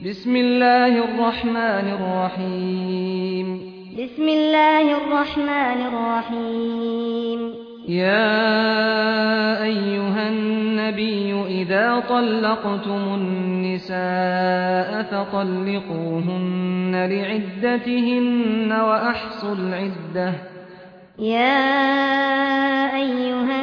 بسم الله الرحمن الرحيم. بسم الله الرحمن الرحيم. يا أيها النبي إذا طلقتم النساء فطلقوهن لعدتهن وأحصوا العدة. يا أيها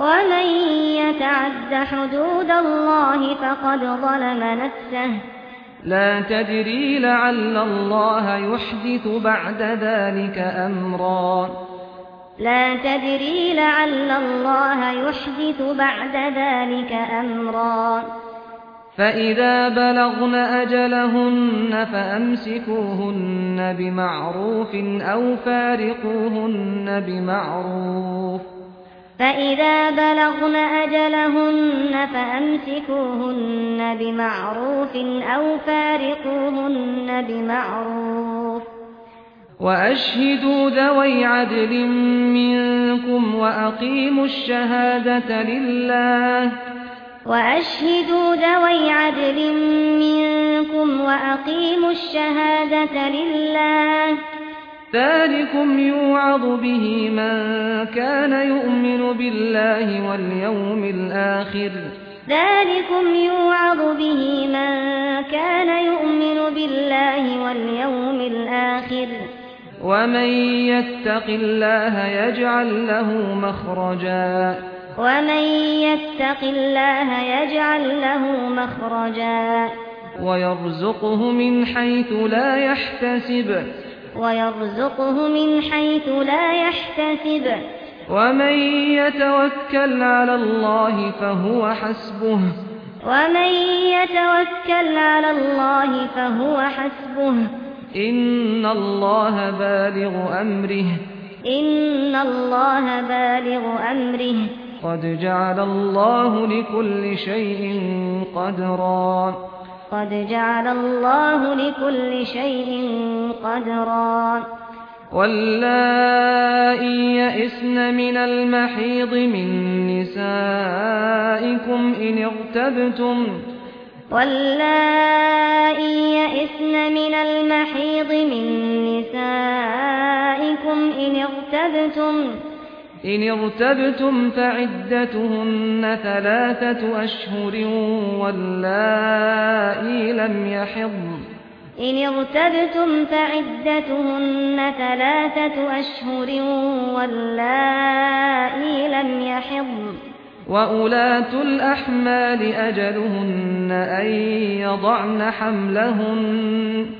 ومن يتعد حدود الله فقد ظلم نفسه. لا تدري لعل الله يحدث بعد ذلك أمرا. لا تدري لعل الله يحدث بعد ذلك أمرا. فإذا بلغن أجلهن فأمسكوهن بمعروف أو فارقوهن بمعروف. فَإِذَا بَلَغْنَ أَجَلَهُنَّ فَأَمْسِكُوهُنَّ بِمَعْرُوفٍ أَوْ فَارِقُوهُنَّ بِمَعْرُوفٍ وَأَشْهِدُوا ذَوَيْ عَدْلٍ مِنْكُمْ وَأَقِيمُوا الشَّهَادَةَ لِلَّهِ وَأَشْهِدُوا ذَوَيْ عَدْلٍ مِنْكُمْ وَأَقِيمُوا الشَّهَادَةَ لِلَّهِ ذلكم يوعظ به من كان يؤمن بالله واليوم الآخر. ذلكم يوعظ به من كان يؤمن بالله واليوم الآخر. ومن يتق الله يجعل له مخرجا. ومن يتق الله يجعل له مخرجا. ويرزقه من حيث لا يحتسب. ويرزقه من حيث لا يحتسب. ومن يتوكل على الله فهو حسبه. ومن يتوكل على الله فهو حسبه. ان الله بالغ امره. ان الله بالغ امره. قد جعل الله لكل شيء قدرا. قد جعل الله لكل شيء قدرا. واللائي يئسن من المحيض من نسائكم إن اغتبتم. واللائي يئسن من المحيض من نسائكم إن اغتبتم. إن ارتبتم فعدتهن ثلاثة أشهر واللائي لم يحضن. إن ارتبتم فعدتهن ثلاثة أشهر واللائي لم يحضن. وَأُولَاتُ الْأَحْمَالِ أَجَلُهُنَّ أَن يَضَعْنَ حَمْلَهُنَّ.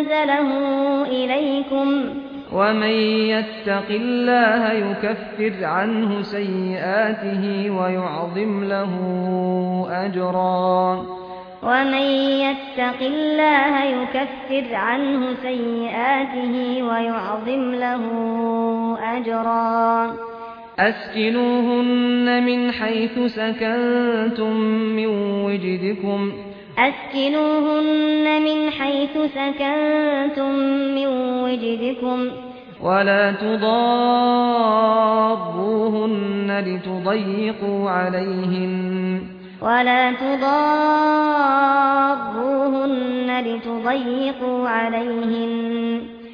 أنزله إليكم ومن يتق الله يكفر عنه سيئاته ويعظم له أجرا. ومن يتق الله يكفر عنه سيئاته ويعظم له أجرا. أسكنوهن من حيث سكنتم من وجدكم أسكنوهن من حيث سكنتم من وجدكم ولا تضاروهن لتضيقوا عليهم ولا تضاروهن لتضيقوا عليهم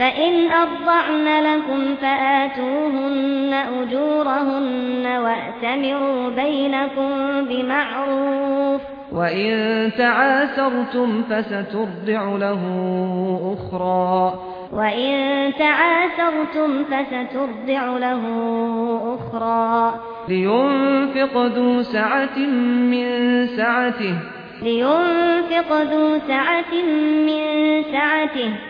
فإن أضعن لكم فآتوهن أجورهن وأتمروا بينكم بمعروف وإن تعاسرتم فسترضع له أخرى وإن تعاسرتم فسترضع له أخرى لينفق ذو سعة من سعته لينفق ذو سعة من سعته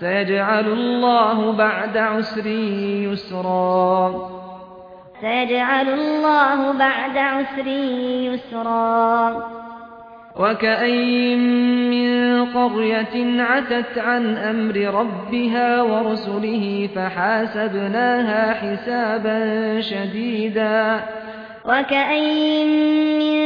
سيجعل الله بعد عسر يسرا. سيجعل الله بعد عسر يسرا. وكأين من قرية عتت عن أمر ربها ورسله فحاسبناها حسابا شديدا. وكأين من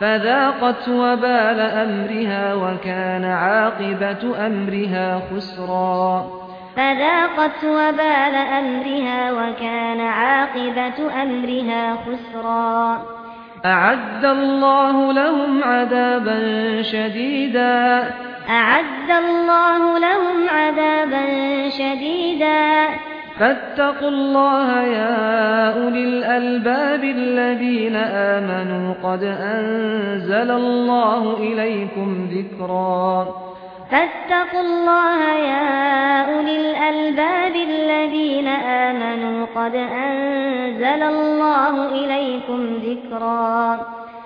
فذاقت وبال أمرها وكان عاقبة أمرها خسرا. فذاقت وبال أمرها وكان عاقبة أمرها خسرا. أعد الله لهم عذابا شديدا. أعد الله لهم عذابا شديدا. فاتقوا الله يا أولي الألباب الذين آمنوا قد أنزل الله إليكم ذكرا. فاتقوا الله يا أولي الألباب الذين آمنوا قد أنزل الله إليكم ذكرا.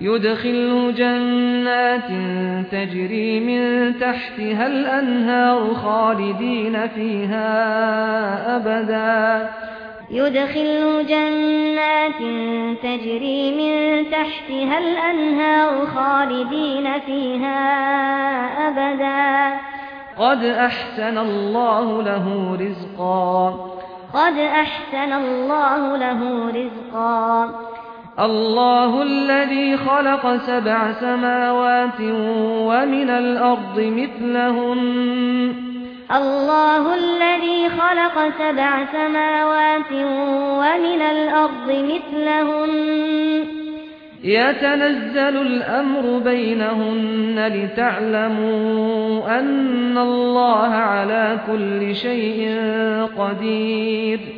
يدخله جنات تجري من تحتها الأنهار خالدين فيها أبدا. يدخله جنات تجري من تحتها الأنهار خالدين فيها أبدا. قد أحسن الله له رزقا. قد أحسن الله له رزقا. الله الذي خلق سبع سماوات ومن الأرض مثلهم الله الذي خلق سبع سماوات ومن الأرض مثلهم يتنزل الأمر بينهن لتعلموا أن الله على كل شيء قدير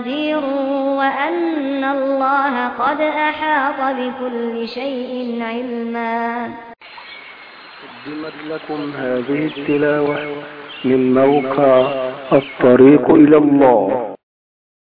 قدير وأن الله قد أحاط بكل شيء علما. قدمت لكم هذه التلاوة من موقع الطريق إلى الله.